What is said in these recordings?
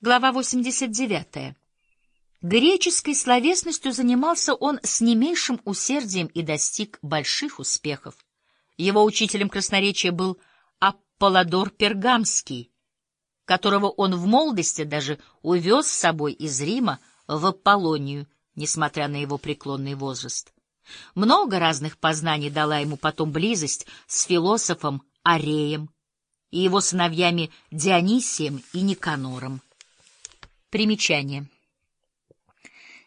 Глава 89. Греческой словесностью занимался он с не меньшим усердием и достиг больших успехов. Его учителем красноречия был Аполлодор Пергамский, которого он в молодости даже увез с собой из Рима в Аполлонию, несмотря на его преклонный возраст. Много разных познаний дала ему потом близость с философом Ареем и его сыновьями Дионисием и Никанором. Примечание.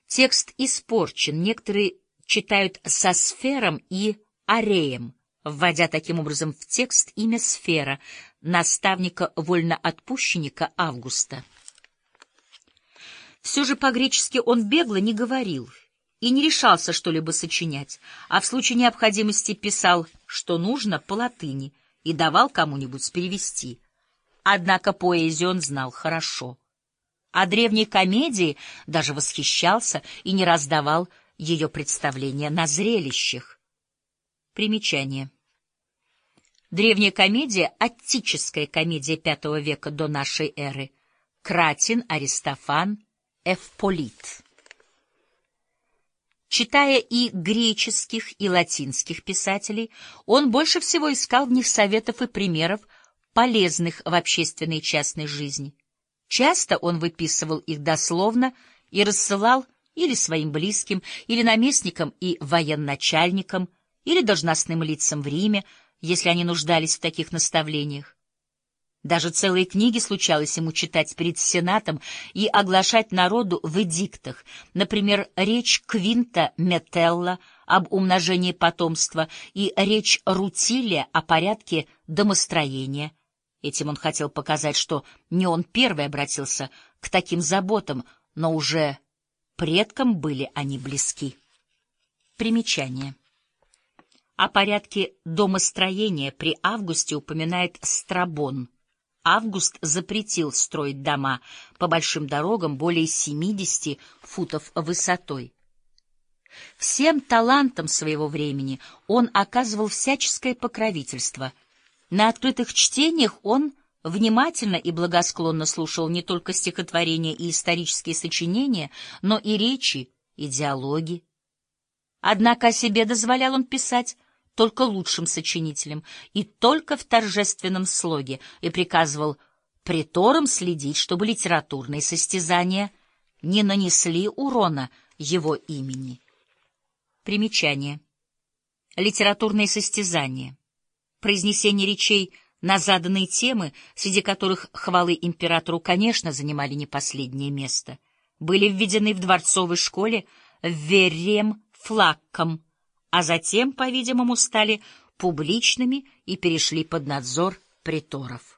Текст испорчен, некоторые читают со сфером и ареем, вводя таким образом в текст имя Сфера, наставника-вольноотпущенника Августа. Все же по-гречески он бегло не говорил и не решался что-либо сочинять, а в случае необходимости писал, что нужно, по латыни, и давал кому-нибудь перевести. Однако поэзию он знал хорошо. А древней комедии даже восхищался и не раздавал ее представления на зрелищах. Примечание. Древняя комедия — аттическая комедия V века до нашей эры. Кратин, Аристофан, Эвполит. Читая и греческих, и латинских писателей, он больше всего искал в них советов и примеров, полезных в общественной и частной жизни. Часто он выписывал их дословно и рассылал или своим близким, или наместникам и военачальникам, или должностным лицам в Риме, если они нуждались в таких наставлениях. Даже целые книги случалось ему читать перед Сенатом и оглашать народу в эдиктах, например, речь Квинта Метелла об умножении потомства и речь Рутилия о порядке домостроения. Этим он хотел показать, что не он первый обратился к таким заботам, но уже предкам были они близки. Примечание. О порядке домостроения при Августе упоминает Страбон — Август запретил строить дома по большим дорогам более 70 футов высотой. Всем талантам своего времени он оказывал всяческое покровительство. На открытых чтениях он внимательно и благосклонно слушал не только стихотворения и исторические сочинения, но и речи, и диалоги. Однако о себе дозволял он писать только лучшим сочинителем и только в торжественном слоге, и приказывал приторам следить, чтобы литературные состязания не нанесли урона его имени. Примечание. Литературные состязания. Произнесение речей на заданные темы, среди которых хвалы императору, конечно, занимали не последнее место, были введены в дворцовой школе Верем Флакком, а затем, по-видимому, стали публичными и перешли под надзор приторов.